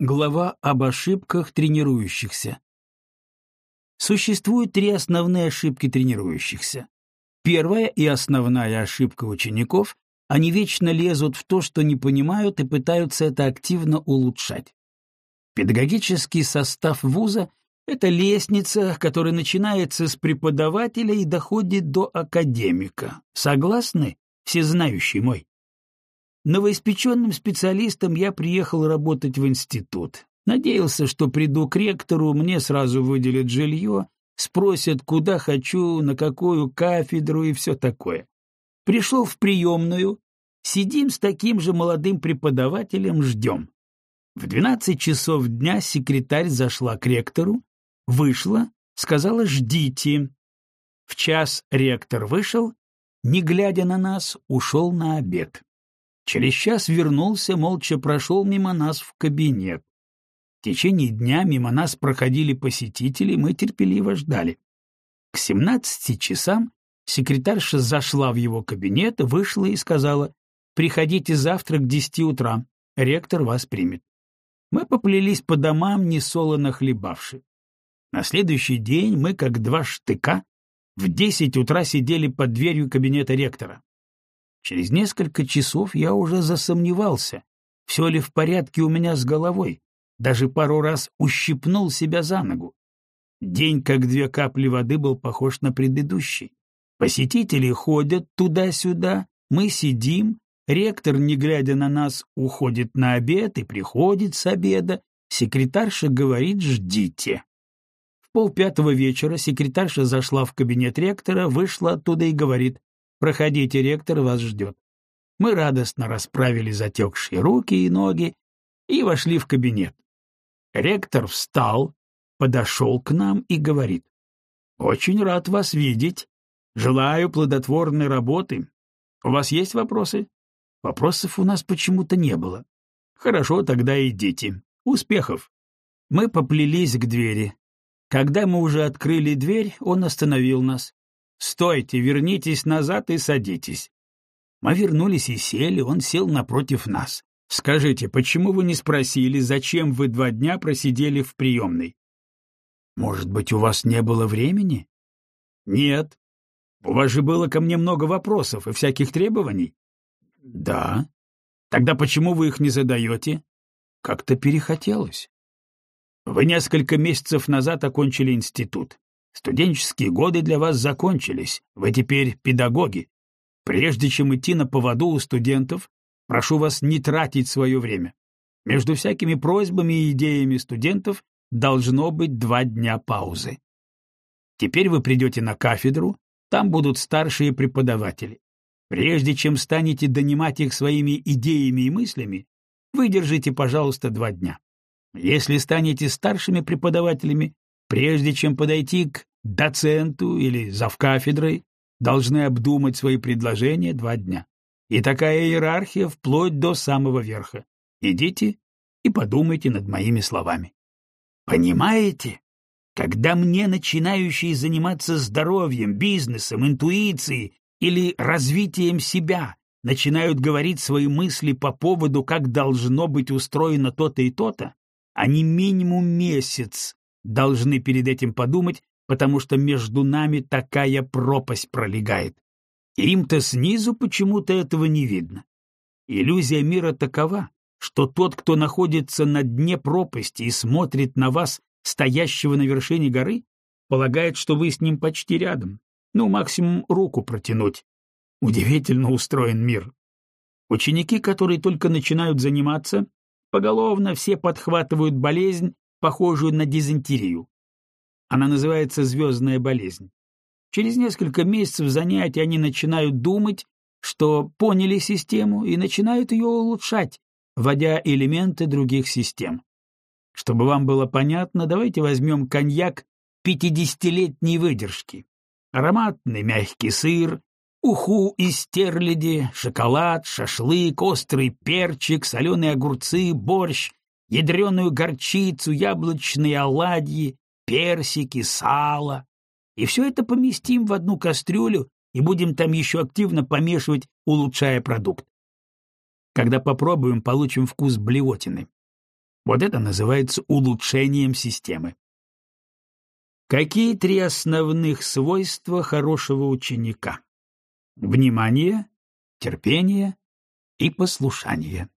Глава об ошибках тренирующихся. Существуют три основные ошибки тренирующихся. Первая и основная ошибка учеников — они вечно лезут в то, что не понимают, и пытаются это активно улучшать. Педагогический состав вуза — это лестница, которая начинается с преподавателя и доходит до академика. Согласны, всезнающий мой? Новоиспеченным специалистом я приехал работать в институт. Надеялся, что приду к ректору, мне сразу выделят жилье, спросят, куда хочу, на какую кафедру и все такое. Пришел в приемную, сидим с таким же молодым преподавателем, ждем. В двенадцать часов дня секретарь зашла к ректору, вышла, сказала «ждите». В час ректор вышел, не глядя на нас, ушел на обед. Через час вернулся, молча прошел мимо нас в кабинет. В течение дня мимо нас проходили посетители, мы терпеливо ждали. К семнадцати часам секретарша зашла в его кабинет, вышла и сказала, «Приходите завтра к десяти утра, ректор вас примет». Мы поплелись по домам, несолоно хлебавши. На следующий день мы, как два штыка, в десять утра сидели под дверью кабинета ректора. Через несколько часов я уже засомневался, все ли в порядке у меня с головой, даже пару раз ущипнул себя за ногу. День, как две капли воды, был похож на предыдущий. Посетители ходят туда-сюда, мы сидим, ректор, не глядя на нас, уходит на обед и приходит с обеда, секретарша говорит «ждите». В полпятого вечера секретарша зашла в кабинет ректора, вышла оттуда и говорит Проходите, ректор вас ждет. Мы радостно расправили затекшие руки и ноги и вошли в кабинет. Ректор встал, подошел к нам и говорит. «Очень рад вас видеть. Желаю плодотворной работы. У вас есть вопросы?» Вопросов у нас почему-то не было. «Хорошо, тогда идите. Успехов!» Мы поплелись к двери. Когда мы уже открыли дверь, он остановил нас. «Стойте, вернитесь назад и садитесь». Мы вернулись и сели, он сел напротив нас. «Скажите, почему вы не спросили, зачем вы два дня просидели в приемной?» «Может быть, у вас не было времени?» «Нет. У вас же было ко мне много вопросов и всяких требований?» «Да. Тогда почему вы их не задаете?» «Как-то перехотелось». «Вы несколько месяцев назад окончили институт. Студенческие годы для вас закончились, вы теперь педагоги. Прежде чем идти на поводу у студентов, прошу вас не тратить свое время. Между всякими просьбами и идеями студентов должно быть два дня паузы. Теперь вы придете на кафедру, там будут старшие преподаватели. Прежде чем станете донимать их своими идеями и мыслями, выдержите, пожалуйста, два дня. Если станете старшими преподавателями, прежде чем подойти к доценту или завкафедрой должны обдумать свои предложения два дня. И такая иерархия вплоть до самого верха. Идите и подумайте над моими словами. Понимаете? Когда мне, начинающие заниматься здоровьем, бизнесом, интуицией или развитием себя, начинают говорить свои мысли по поводу, как должно быть устроено то-то и то-то, они минимум месяц должны перед этим подумать, потому что между нами такая пропасть пролегает. Им-то снизу почему-то этого не видно. Иллюзия мира такова, что тот, кто находится на дне пропасти и смотрит на вас, стоящего на вершине горы, полагает, что вы с ним почти рядом, ну, максимум руку протянуть. Удивительно устроен мир. Ученики, которые только начинают заниматься, поголовно все подхватывают болезнь, похожую на дизентерию. Она называется «звездная болезнь». Через несколько месяцев занятий они начинают думать, что поняли систему и начинают ее улучшать, вводя элементы других систем. Чтобы вам было понятно, давайте возьмем коньяк пятидесятилетней выдержки. Ароматный мягкий сыр, уху из стерляди, шоколад, шашлык, острый перчик, соленые огурцы, борщ, ядреную горчицу, яблочные оладьи, персики, сало. И все это поместим в одну кастрюлю и будем там еще активно помешивать, улучшая продукт. Когда попробуем, получим вкус блевотины. Вот это называется улучшением системы. Какие три основных свойства хорошего ученика? Внимание, терпение и послушание.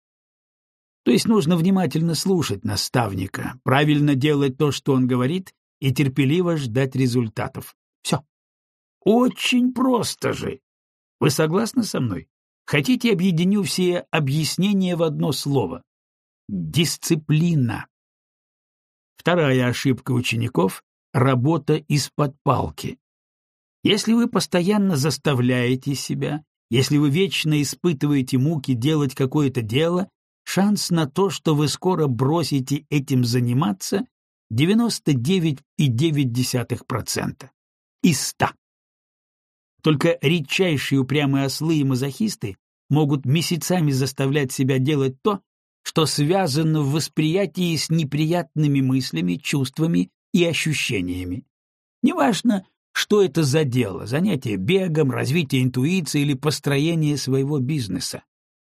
То есть нужно внимательно слушать наставника, правильно делать то, что он говорит, и терпеливо ждать результатов. Все. Очень просто же. Вы согласны со мной? Хотите, объединю все объяснения в одно слово? Дисциплина. Вторая ошибка учеников — работа из-под палки. Если вы постоянно заставляете себя, если вы вечно испытываете муки делать какое-то дело, шанс на то, что вы скоро бросите этим заниматься, 99,9% из 100. Только редчайшие упрямые ослы и мазохисты могут месяцами заставлять себя делать то, что связано в восприятии с неприятными мыслями, чувствами и ощущениями. Неважно, что это за дело, занятие бегом, развитие интуиции или построение своего бизнеса.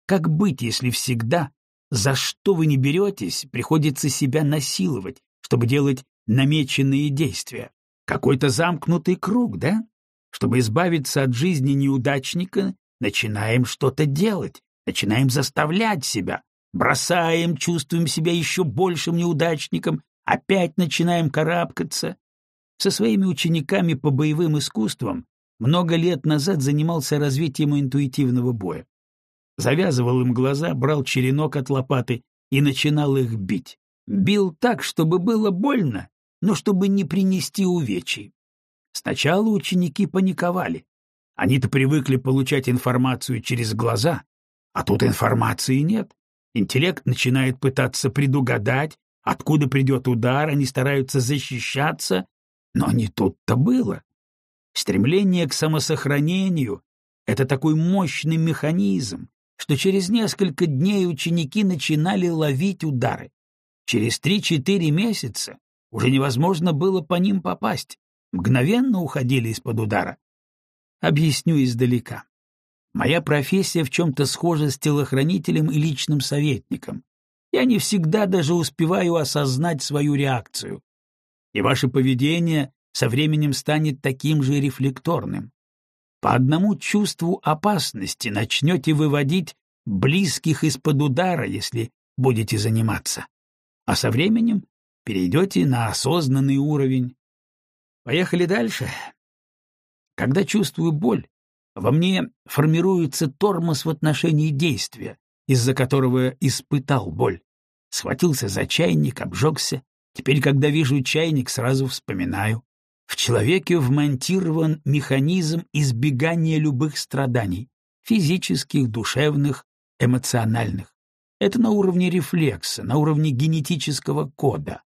Как быть, если всегда, за что вы не беретесь, приходится себя насиловать, чтобы делать намеченные действия? Какой-то замкнутый круг, да? Чтобы избавиться от жизни неудачника, начинаем что-то делать, начинаем заставлять себя, бросаем, чувствуем себя еще большим неудачником, опять начинаем карабкаться. Со своими учениками по боевым искусствам много лет назад занимался развитием интуитивного боя. Завязывал им глаза, брал черенок от лопаты и начинал их бить. Бил так, чтобы было больно, но чтобы не принести увечий. Сначала ученики паниковали. Они-то привыкли получать информацию через глаза, а тут информации нет. Интеллект начинает пытаться предугадать, откуда придет удар, они стараются защищаться, но не тут-то было. Стремление к самосохранению — это такой мощный механизм, что через несколько дней ученики начинали ловить удары. Через три-четыре месяца уже невозможно было по ним попасть, мгновенно уходили из-под удара. Объясню издалека. Моя профессия в чем-то схожа с телохранителем и личным советником. Я не всегда даже успеваю осознать свою реакцию. И ваше поведение со временем станет таким же рефлекторным. По одному чувству опасности начнете выводить близких из-под удара, если будете заниматься. А со временем перейдете на осознанный уровень. Поехали дальше. Когда чувствую боль, во мне формируется тормоз в отношении действия, из-за которого испытал боль. Схватился за чайник, обжегся. Теперь, когда вижу чайник, сразу вспоминаю. В человеке вмонтирован механизм избегания любых страданий — физических, душевных, эмоциональных. Это на уровне рефлекса, на уровне генетического кода.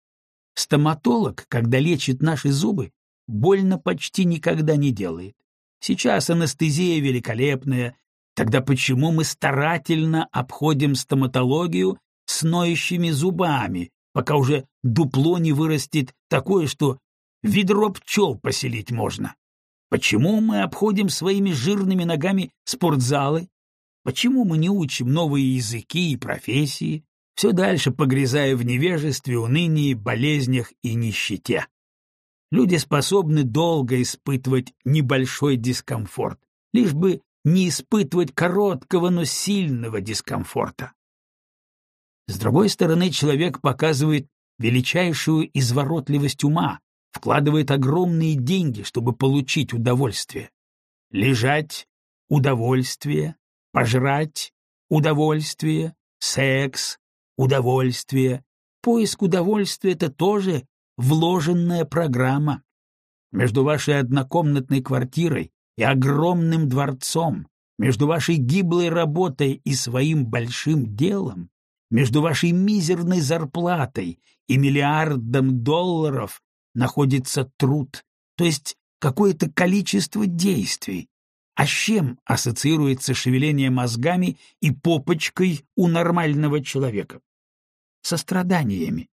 Стоматолог, когда лечит наши зубы, больно почти никогда не делает. Сейчас анестезия великолепная, тогда почему мы старательно обходим стоматологию с ноющими зубами, пока уже дупло не вырастет такое, что ведро пчел поселить можно? Почему мы обходим своими жирными ногами спортзалы? Почему мы не учим новые языки и профессии, все дальше погрязая в невежестве, унынии, болезнях и нищете? Люди способны долго испытывать небольшой дискомфорт, лишь бы не испытывать короткого, но сильного дискомфорта. С другой стороны, человек показывает величайшую изворотливость ума, вкладывает огромные деньги, чтобы получить удовольствие. Лежать — удовольствие, пожрать — удовольствие, секс — удовольствие. Поиск удовольствия — это тоже вложенная программа. Между вашей однокомнатной квартирой и огромным дворцом, между вашей гиблой работой и своим большим делом, между вашей мизерной зарплатой и миллиардом долларов находится труд, то есть какое-то количество действий. А с чем ассоциируется шевеление мозгами и попочкой у нормального человека? Со страданиями.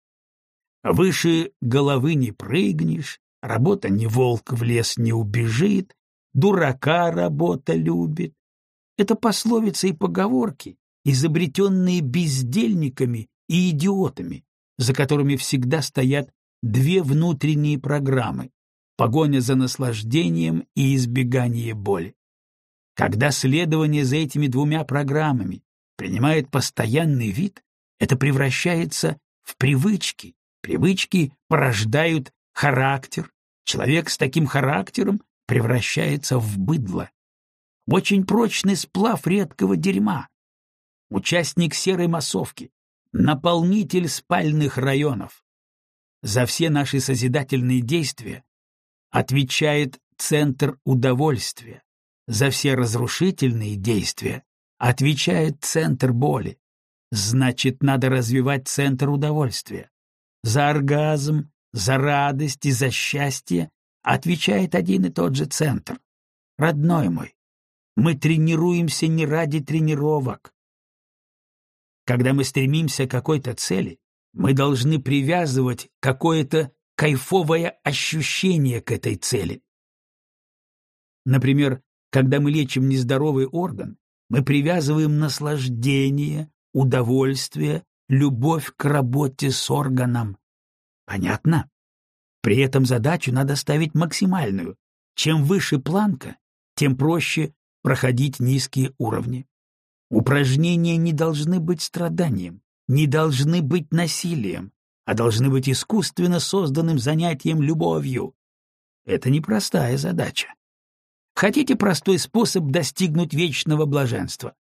Выше головы не прыгнешь, работа не волк в лес не убежит, дурака работа любит. Это пословицы и поговорки, изобретенные бездельниками и идиотами, за которыми всегда стоят две внутренние программы — погоня за наслаждением и избегание боли. Когда следование за этими двумя программами принимает постоянный вид, это превращается в привычки. Привычки порождают характер. Человек с таким характером превращается в быдло. Очень прочный сплав редкого дерьма. Участник серой массовки, наполнитель спальных районов. За все наши созидательные действия отвечает центр удовольствия, за все разрушительные действия отвечает центр боли. Значит, надо развивать центр удовольствия. За оргазм, за радость и за счастье отвечает один и тот же центр. Родной мой, мы тренируемся не ради тренировок. Когда мы стремимся к какой-то цели, мы должны привязывать какое-то кайфовое ощущение к этой цели. Например, когда мы лечим нездоровый орган, мы привязываем наслаждение, удовольствие, любовь к работе с органом. Понятно? При этом задачу надо ставить максимальную. Чем выше планка, тем проще проходить низкие уровни. Упражнения не должны быть страданием, не должны быть насилием, а должны быть искусственно созданным занятием любовью. Это непростая задача. Хотите простой способ достигнуть вечного блаженства?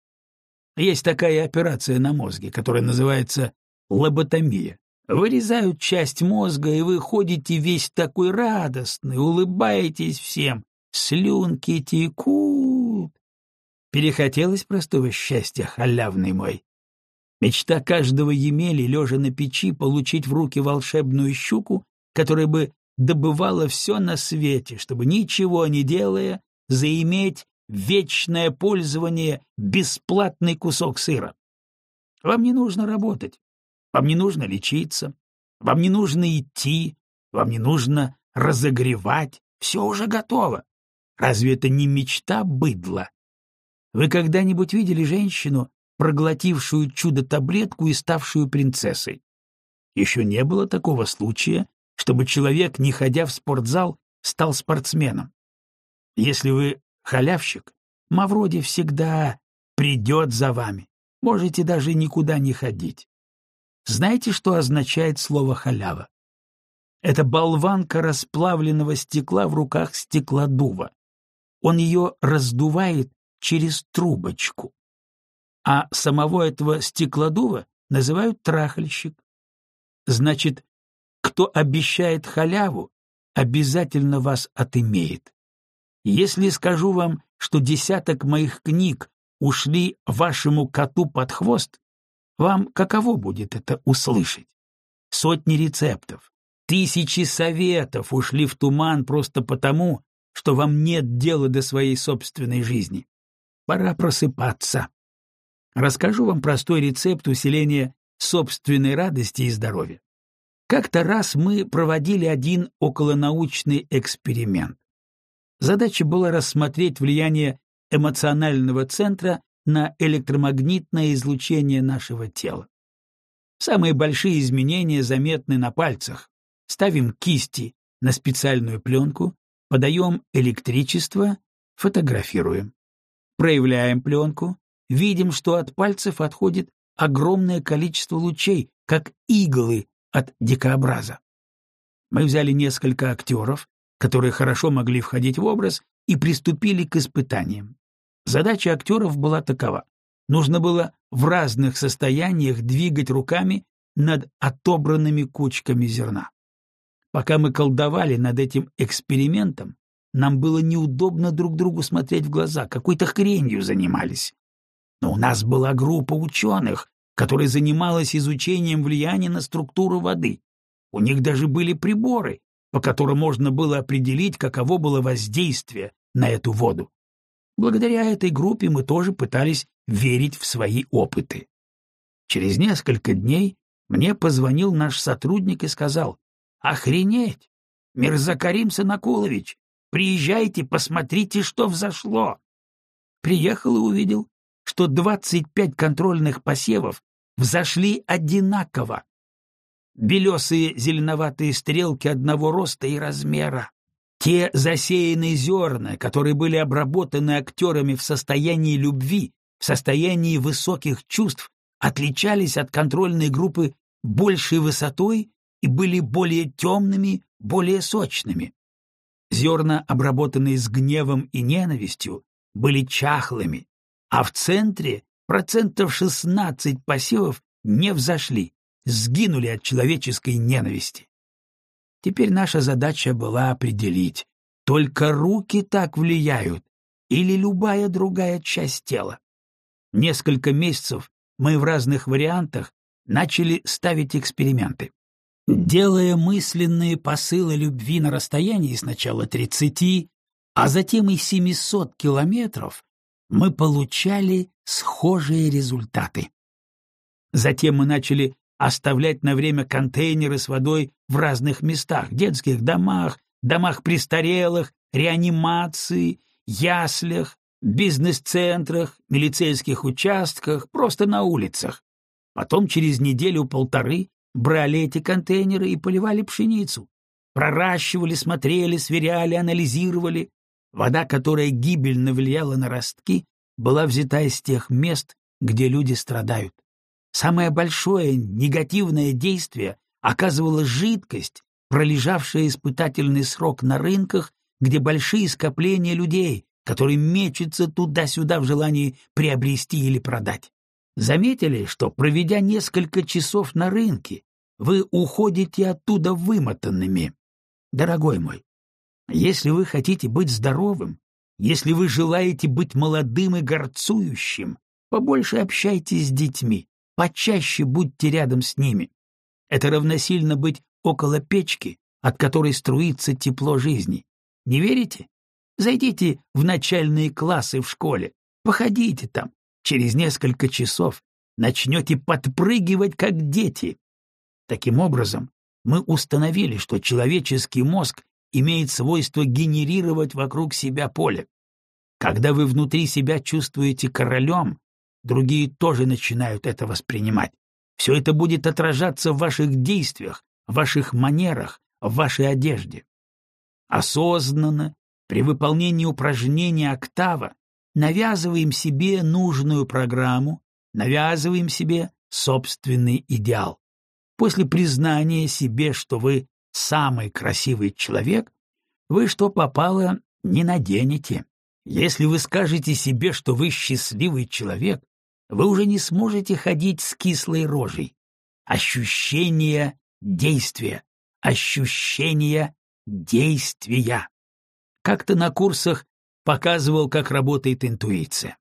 Есть такая операция на мозге, которая называется лоботомия. Вырезают часть мозга, и вы ходите весь такой радостный, улыбаетесь всем, слюнки текут. Перехотелось простого счастья, халявный мой. Мечта каждого Емели, лежа на печи, получить в руки волшебную щуку, которая бы добывала все на свете, чтобы, ничего не делая, заиметь вечное пользование бесплатный кусок сыра. Вам не нужно работать, вам не нужно лечиться, вам не нужно идти, вам не нужно разогревать, все уже готово. Разве это не мечта быдла? Вы когда-нибудь видели женщину, проглотившую чудо-таблетку и ставшую принцессой? Еще не было такого случая, чтобы человек, не ходя в спортзал, стал спортсменом. Если вы халявщик, Мавроди всегда придет за вами. Можете даже никуда не ходить. Знаете, что означает слово «халява»? Это болванка расплавленного стекла в руках стеклодува. Он ее раздувает через трубочку. А самого этого стеклодува называют трахальщик. Значит, кто обещает халяву, обязательно вас отымеет. Если скажу вам, что десяток моих книг ушли вашему коту под хвост, вам каково будет это услышать? Сотни рецептов, тысячи советов ушли в туман просто потому, что вам нет дела до своей собственной жизни. Пора просыпаться. Расскажу вам простой рецепт усиления собственной радости и здоровья. Как-то раз мы проводили один околонаучный эксперимент. Задача была рассмотреть влияние эмоционального центра на электромагнитное излучение нашего тела. Самые большие изменения заметны на пальцах. Ставим кисти на специальную пленку, подаем электричество, фотографируем. Проявляем пленку, видим, что от пальцев отходит огромное количество лучей, как иглы от дикообраза. Мы взяли несколько актеров, которые хорошо могли входить в образ, и приступили к испытаниям. Задача актеров была такова. Нужно было в разных состояниях двигать руками над отобранными кучками зерна. Пока мы колдовали над этим экспериментом, нам было неудобно друг другу смотреть в глаза, какой-то хренью занимались. Но у нас была группа ученых, которая занималась изучением влияния на структуру воды. У них даже были приборы, по которым можно было определить, каково было воздействие на эту воду. Благодаря этой группе мы тоже пытались верить в свои опыты. Через несколько дней мне позвонил наш сотрудник и сказал, «Охренеть! Мирзакарим Санакулович, приезжайте, посмотрите, что взошло!» Приехал и увидел, что 25 контрольных посевов взошли одинаково. Белесые зеленоватые стрелки одного роста и размера. Те засеянные зерна, которые были обработаны актерами в состоянии любви, в состоянии высоких чувств, отличались от контрольной группы большей высотой и были более темными, более сочными. Зерна, обработанные с гневом и ненавистью, были чахлыми, а в центре процентов 16 посевов не взошли, сгинули от человеческой ненависти. Теперь наша задача была определить, только руки так влияют или любая другая часть тела. Несколько месяцев мы в разных вариантах начали ставить эксперименты. Делая мысленные посылы любви на расстоянии сначала 30, а затем и 700 километров, мы получали схожие результаты. Затем мы начали оставлять на время контейнеры с водой в разных местах, детских домах, домах престарелых, реанимации, яслях, бизнес-центрах, милицейских участках, просто на улицах. Потом через неделю-полторы брали эти контейнеры и поливали пшеницу. Проращивали, смотрели, сверяли, анализировали. Вода, которая гибельно влияла на ростки, была взята из тех мест, где люди страдают. Самое большое негативное действие оказывала жидкость, пролежавшая испытательный срок на рынках, где большие скопления людей, которые мечутся туда-сюда в желании приобрести или продать. Заметили, что, проведя несколько часов на рынке, вы уходите оттуда вымотанными? Дорогой мой, если вы хотите быть здоровым, если вы желаете быть молодым и горцующим, побольше общайтесь с детьми, почаще будьте рядом с ними. Это равносильно быть около печки, от которой струится тепло жизни. Не верите? Зайдите в начальные классы в школе, походите там, через несколько часов начнете подпрыгивать, как дети. Таким образом, мы установили, что человеческий мозг имеет свойство генерировать вокруг себя поле. Когда вы внутри себя чувствуете королем, другие тоже начинают это воспринимать. Все это будет отражаться в ваших действиях, в ваших манерах, в вашей одежде. Осознанно, при выполнении упражнения октава, навязываем себе нужную программу, навязываем себе собственный идеал. После признания себе, что вы самый красивый человек, вы что попало не наденете. Если вы скажете себе, что вы счастливый человек, вы уже не сможете ходить с кислой рожей. Ощущение действия, ощущение действия. Как-то на курсах показывал, как работает интуиция.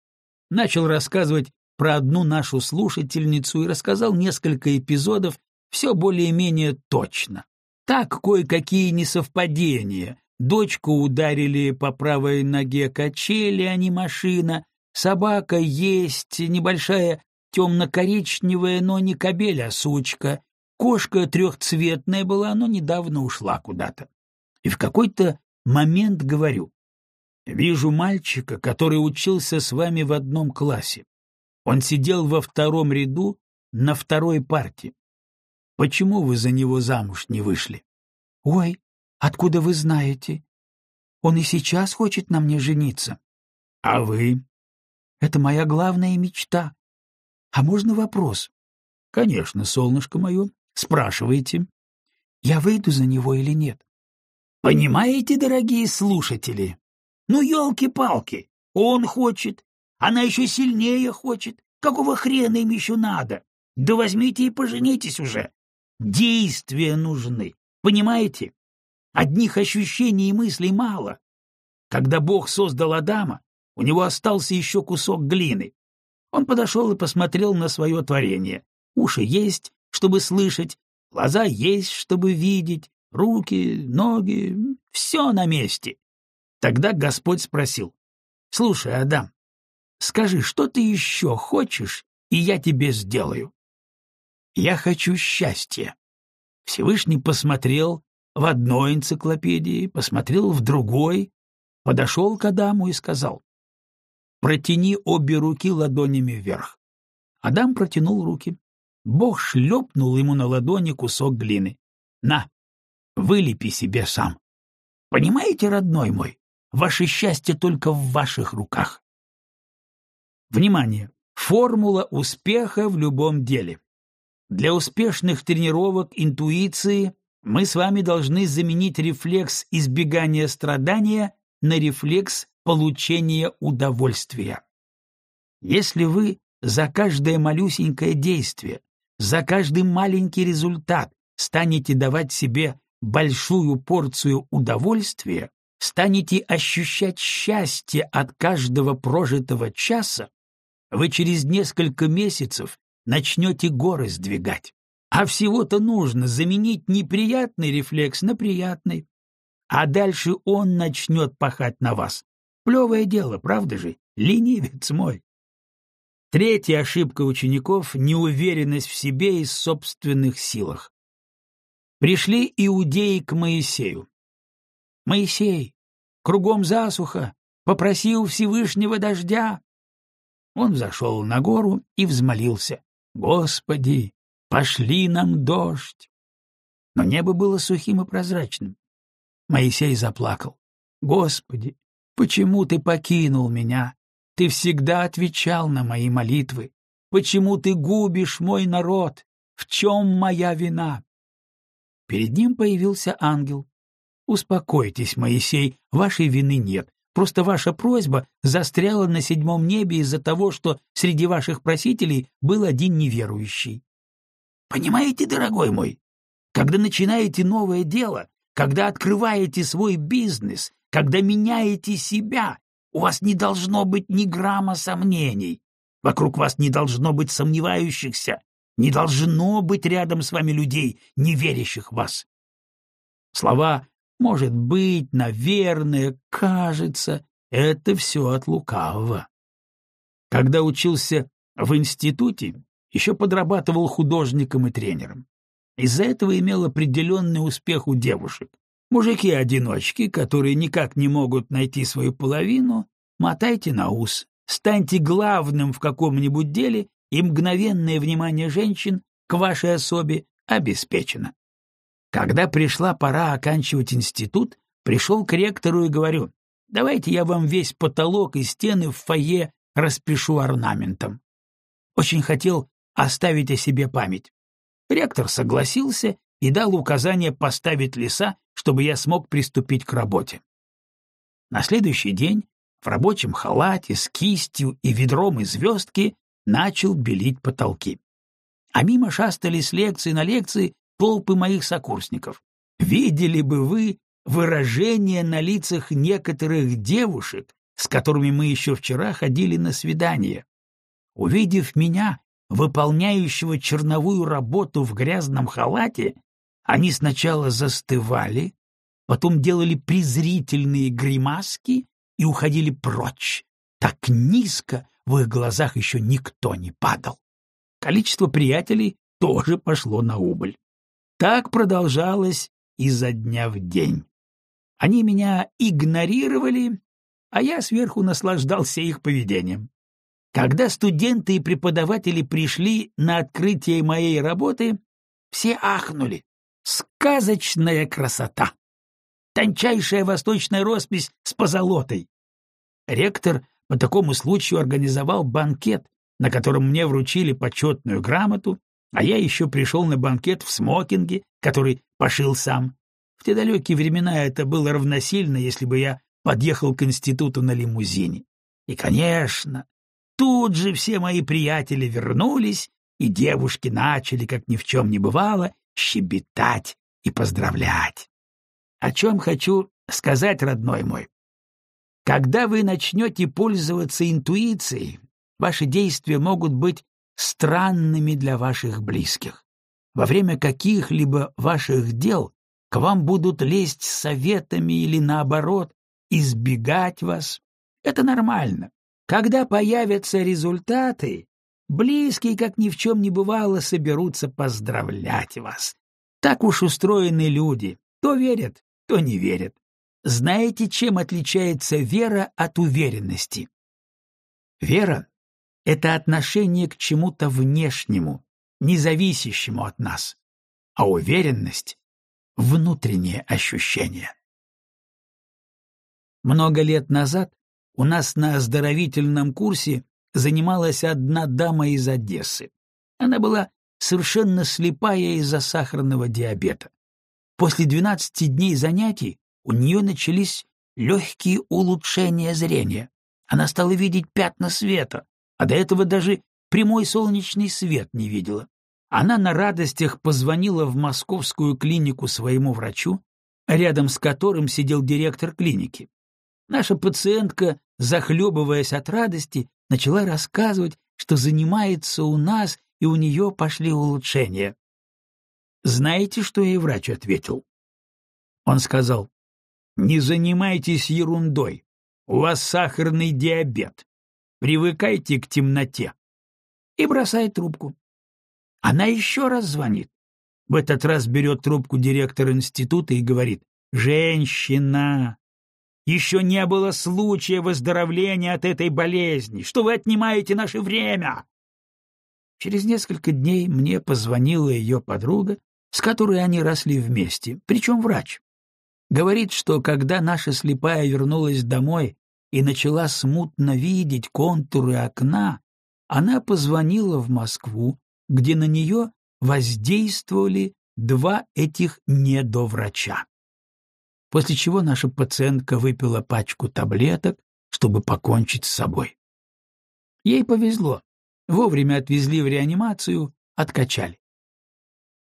Начал рассказывать про одну нашу слушательницу и рассказал несколько эпизодов все более-менее точно. Так кое-какие несовпадения. Дочку ударили по правой ноге качели, а не машина, Собака есть, небольшая темно-коричневая, но не кобель, а сучка. Кошка трехцветная была, но недавно ушла куда-то. И в какой-то момент говорю, вижу мальчика, который учился с вами в одном классе. Он сидел во втором ряду на второй парте. Почему вы за него замуж не вышли? — Ой, откуда вы знаете? Он и сейчас хочет на мне жениться. — А вы? Это моя главная мечта. А можно вопрос? — Конечно, солнышко мое. Спрашивайте. Я выйду за него или нет? — Понимаете, дорогие слушатели? Ну, елки-палки, он хочет, она еще сильнее хочет. Какого хрена им еще надо? Да возьмите и поженитесь уже. Действия нужны, понимаете? Одних ощущений и мыслей мало. Когда Бог создал Адама, у него остался еще кусок глины. Он подошел и посмотрел на свое творение. Уши есть, чтобы слышать, глаза есть, чтобы видеть, руки, ноги — все на месте. Тогда Господь спросил, «Слушай, Адам, скажи, что ты еще хочешь, и я тебе сделаю?» «Я хочу счастья». Всевышний посмотрел в одной энциклопедии, посмотрел в другой, подошел к Адаму и сказал, Протяни обе руки ладонями вверх. Адам протянул руки. Бог шлепнул ему на ладони кусок глины. «На, вылепи себе сам. Понимаете, родной мой, ваше счастье только в ваших руках». Внимание! Формула успеха в любом деле. Для успешных тренировок интуиции мы с вами должны заменить рефлекс избегания страдания на рефлекс получения удовольствия. Если вы за каждое малюсенькое действие, за каждый маленький результат станете давать себе большую порцию удовольствия, станете ощущать счастье от каждого прожитого часа, вы через несколько месяцев начнете горы сдвигать. А всего-то нужно заменить неприятный рефлекс на приятный. А дальше он начнет пахать на вас. Плевое дело, правда же? Ленивец мой. Третья ошибка учеников — неуверенность в себе и собственных силах. Пришли иудеи к Моисею. «Моисей, кругом засуха, попросил Всевышнего дождя». Он взошел на гору и взмолился. «Господи, пошли нам дождь!» Но небо было сухим и прозрачным. Моисей заплакал. «Господи, почему ты покинул меня? Ты всегда отвечал на мои молитвы. Почему ты губишь мой народ? В чем моя вина?» Перед ним появился ангел. «Успокойтесь, Моисей, вашей вины нет. Просто ваша просьба застряла на седьмом небе из-за того, что среди ваших просителей был один неверующий». «Понимаете, дорогой мой, когда начинаете новое дело, когда открываете свой бизнес, когда меняете себя, у вас не должно быть ни грамма сомнений. Вокруг вас не должно быть сомневающихся, не должно быть рядом с вами людей, не верящих в вас. Слова «может быть», «наверное», «кажется» — это все от лукавого. Когда учился в институте, еще подрабатывал художником и тренером. Из-за этого имел определенный успех у девушек. Мужики-одиночки, которые никак не могут найти свою половину, мотайте на ус, станьте главным в каком-нибудь деле, и мгновенное внимание женщин к вашей особе обеспечено. Когда пришла пора оканчивать институт, пришел к ректору и говорю, давайте я вам весь потолок и стены в фойе распишу орнаментом. Очень хотел оставить о себе память. Ректор согласился и дал указание поставить леса, чтобы я смог приступить к работе. На следующий день в рабочем халате с кистью и ведром из звездки начал белить потолки. А мимо шастали с лекции на лекции толпы моих сокурсников. Видели бы вы выражение на лицах некоторых девушек, с которыми мы еще вчера ходили на свидание. Увидев меня, выполняющего черновую работу в грязном халате, они сначала застывали, потом делали презрительные гримаски и уходили прочь. Так низко в их глазах еще никто не падал. Количество приятелей тоже пошло на убыль. Так продолжалось изо дня в день. Они меня игнорировали, а я сверху наслаждался их поведением. Когда студенты и преподаватели пришли на открытие моей работы, все ахнули. Сказочная красота! Тончайшая восточная роспись с позолотой. Ректор по такому случаю организовал банкет, на котором мне вручили почетную грамоту, а я еще пришел на банкет в смокинге, который пошил сам. В те далекие времена это было равносильно, если бы я подъехал к институту на лимузине. И, конечно, тут же все мои приятели вернулись, и девушки начали, как ни в чем не бывало, щебетать и поздравлять. О чем хочу сказать, родной мой? Когда вы начнете пользоваться интуицией, ваши действия могут быть странными для ваших близких. Во время каких-либо ваших дел к вам будут лезть советами или, наоборот, избегать вас. Это нормально. Когда появятся результаты, близкие, как ни в чем не бывало, соберутся поздравлять вас. Так уж устроены люди. То верят, то не верят. Знаете, чем отличается вера от уверенности? Вера — это отношение к чему-то внешнему, независящему от нас, а уверенность — внутреннее ощущение. Много лет назад у нас на оздоровительном курсе занималась одна дама из Одессы. Она была совершенно слепая из-за сахарного диабета. После 12 дней занятий у нее начались легкие улучшения зрения. Она стала видеть пятна света, а до этого даже прямой солнечный свет не видела. Она на радостях позвонила в московскую клинику своему врачу, рядом с которым сидел директор клиники. Наша пациентка, захлебываясь от радости, начала рассказывать, что занимается у нас, и у нее пошли улучшения. Знаете, что ей врач ответил? Он сказал, «Не занимайтесь ерундой, у вас сахарный диабет, привыкайте к темноте». И бросает трубку. Она еще раз звонит. В этот раз берет трубку директор института и говорит, «Женщина, еще не было случая выздоровления от этой болезни. Что вы отнимаете наше время?» Через несколько дней мне позвонила ее подруга, с которой они росли вместе, причем врач. Говорит, что когда наша слепая вернулась домой и начала смутно видеть контуры окна, она позвонила в Москву, где на нее воздействовали два этих недоврача после чего наша пациентка выпила пачку таблеток, чтобы покончить с собой. Ей повезло. Вовремя отвезли в реанимацию, откачали.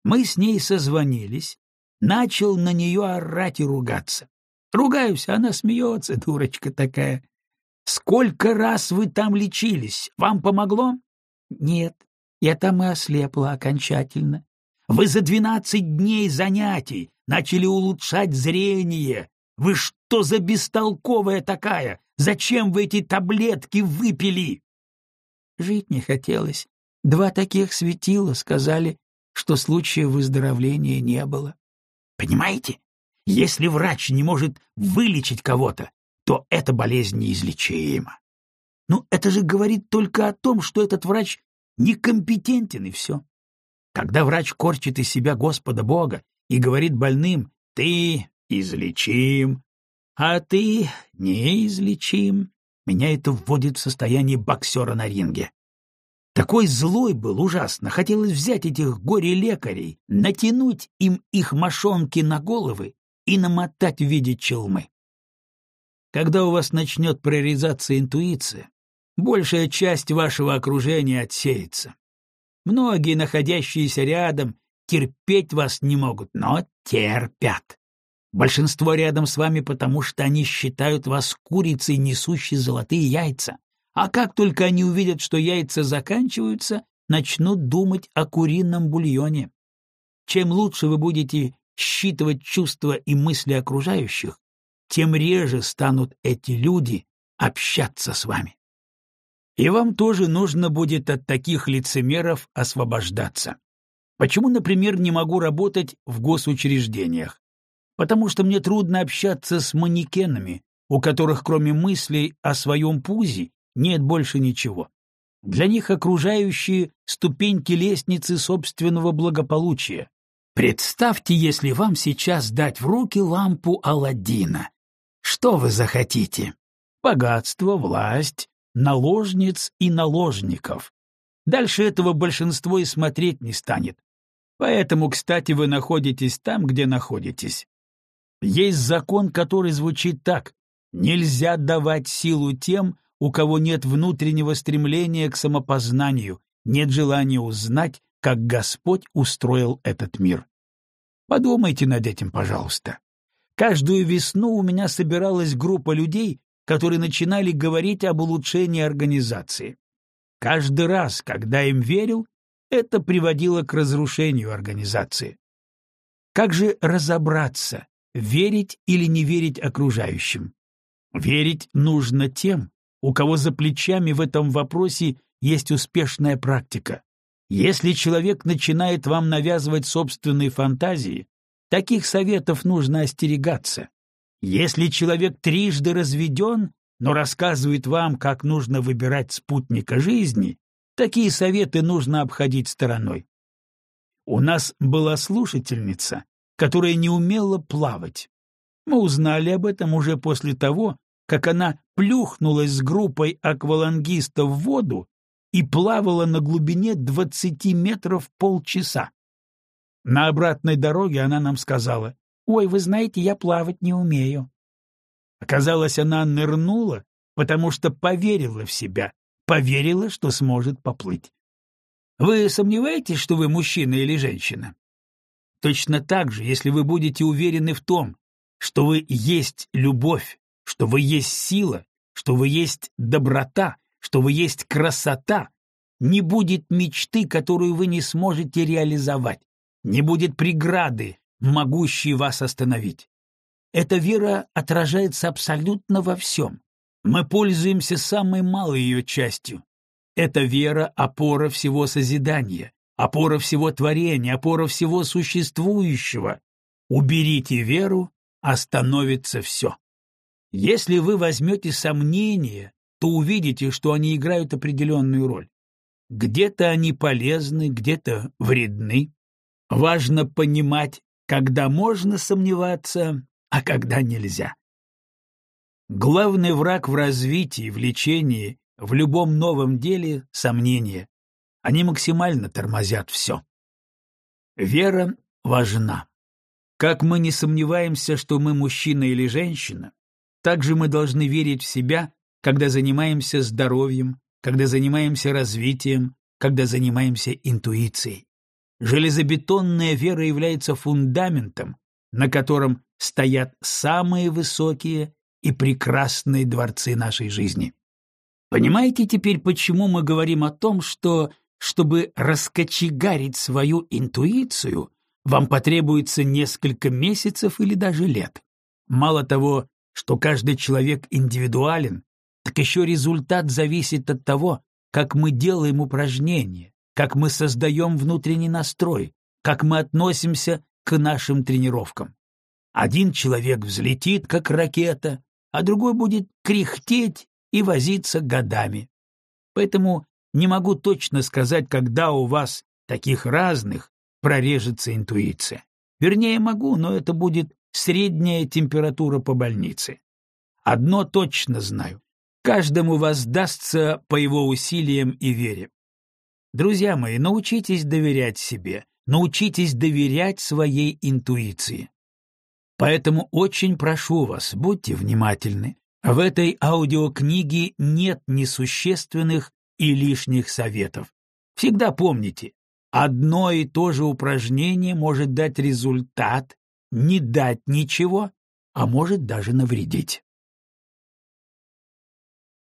Мы с ней созвонились, начал на нее орать и ругаться. Ругаюсь, она смеется, дурочка такая. «Сколько раз вы там лечились? Вам помогло?» «Нет, я там и ослепла окончательно. Вы за двенадцать дней занятий начали улучшать зрение. Вы что за бестолковая такая? Зачем вы эти таблетки выпили? Жить не хотелось. Два таких светила сказали, что случая выздоровления не было. Понимаете? Если врач не может вылечить кого-то, то эта болезнь неизлечима. Ну, это же говорит только о том, что этот врач некомпетентен и все. Когда врач корчит из себя Господа Бога и говорит больным «ты излечим», а ты неизлечим, меня это вводит в состояние боксера на ринге. Такой злой был, ужасно. Хотелось взять этих горе-лекарей, натянуть им их мошонки на головы и намотать в виде челмы. Когда у вас начнет прорезаться интуиция, большая часть вашего окружения отсеется. Многие, находящиеся рядом, терпеть вас не могут, но терпят. Большинство рядом с вами, потому что они считают вас курицей, несущей золотые яйца. А как только они увидят, что яйца заканчиваются, начнут думать о курином бульоне. Чем лучше вы будете считывать чувства и мысли окружающих, тем реже станут эти люди общаться с вами. И вам тоже нужно будет от таких лицемеров освобождаться. Почему, например, не могу работать в госучреждениях? Потому что мне трудно общаться с манекенами, у которых кроме мыслей о своем пузе нет больше ничего. Для них окружающие ступеньки лестницы собственного благополучия. Представьте, если вам сейчас дать в руки лампу Аладдина. Что вы захотите? Богатство, власть, наложниц и наложников. Дальше этого большинство и смотреть не станет. Поэтому, кстати, вы находитесь там, где находитесь. Есть закон, который звучит так. Нельзя давать силу тем, у кого нет внутреннего стремления к самопознанию, нет желания узнать, как Господь устроил этот мир. Подумайте над этим, пожалуйста. Каждую весну у меня собиралась группа людей, которые начинали говорить об улучшении организации. Каждый раз, когда им верил, это приводило к разрушению организации. Как же разобраться, верить или не верить окружающим? Верить нужно тем, у кого за плечами в этом вопросе есть успешная практика. Если человек начинает вам навязывать собственные фантазии, таких советов нужно остерегаться. Если человек трижды разведен, но рассказывает вам, как нужно выбирать спутника жизни, такие советы нужно обходить стороной. У нас была слушательница, которая не умела плавать. Мы узнали об этом уже после того, как она плюхнулась с группой аквалангистов в воду и плавала на глубине 20 метров полчаса. На обратной дороге она нам сказала, «Ой, вы знаете, я плавать не умею». Оказалось, она нырнула, потому что поверила в себя, поверила, что сможет поплыть. Вы сомневаетесь, что вы мужчина или женщина? Точно так же, если вы будете уверены в том, что вы есть любовь, что вы есть сила, что вы есть доброта, что вы есть красота, не будет мечты, которую вы не сможете реализовать, не будет преграды, могущей вас остановить. Эта вера отражается абсолютно во всем. Мы пользуемся самой малой ее частью. Эта вера — опора всего созидания, опора всего творения, опора всего существующего. Уберите веру, остановится все. Если вы возьмете сомнения, то увидите, что они играют определенную роль. Где-то они полезны, где-то вредны. Важно понимать, когда можно сомневаться, а когда нельзя. Главный враг в развитии, в лечении, в любом новом деле — сомнения. Они максимально тормозят все. Вера важна. Как мы не сомневаемся, что мы мужчина или женщина, так же мы должны верить в себя, когда занимаемся здоровьем, когда занимаемся развитием, когда занимаемся интуицией. Железобетонная вера является фундаментом, на котором стоят самые высокие и прекрасные дворцы нашей жизни. Понимаете теперь, почему мы говорим о том, что, чтобы раскочегарить свою интуицию, вам потребуется несколько месяцев или даже лет? Мало того, что каждый человек индивидуален, так еще результат зависит от того, как мы делаем упражнения, как мы создаем внутренний настрой, как мы относимся к нашим тренировкам. Один человек взлетит, как ракета, а другой будет кряхтеть и возиться годами. Поэтому не могу точно сказать, когда у вас, таких разных, прорежется интуиция. Вернее, могу, но это будет средняя температура по больнице. Одно точно знаю. Каждому воздастся по его усилиям и вере. Друзья мои, научитесь доверять себе, научитесь доверять своей интуиции. Поэтому очень прошу вас, будьте внимательны. В этой аудиокниге нет несущественных и лишних советов. Всегда помните, одно и то же упражнение может дать результат, не дать ничего, а может даже навредить.